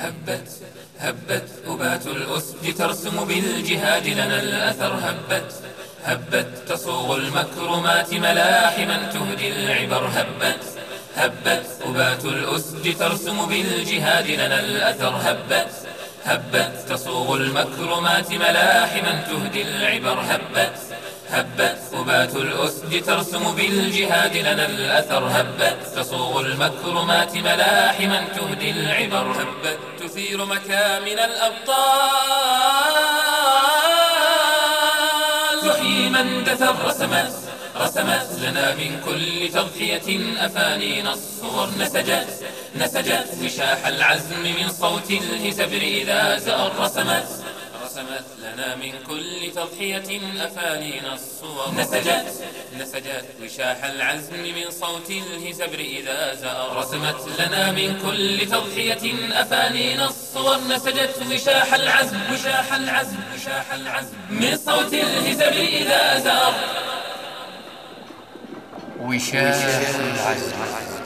هبت هبت أبات الأسد ترسم بالجهاد لنا الأثر هبت هبت تصوغ المكرمات ملاحما تهدي العبر هبت هبت أبات الأسد ترسم بالجهاد لنا الأثر هبت هبت تصوغ المكرمات ملاحما تهدي العبر هبت هبت أبات الأسد ترسم بالجهاد لنا الأثر هبت تصوغ المكرمات ملاحما تهدي العبر هبت تثير مكامن الأبطال. تحيي من دثر رسمت رسمت لنا من كل تضحية أفانين الصور نسجت نسجت وشاح العزم من صوت الهزبر إذا زأر رسمت. رسمت لنا من كل تضحية أفانين الصور. نسجت. نسجت وشاح العزم من صوت الهزبر إذا زأر. رسمت لنا من كل تضحية أفانين الصور. نسجت وشاح العزم. وشاح العزم. وشاح العزم من صوت الهزبر إذا زأر. وشاح العزم.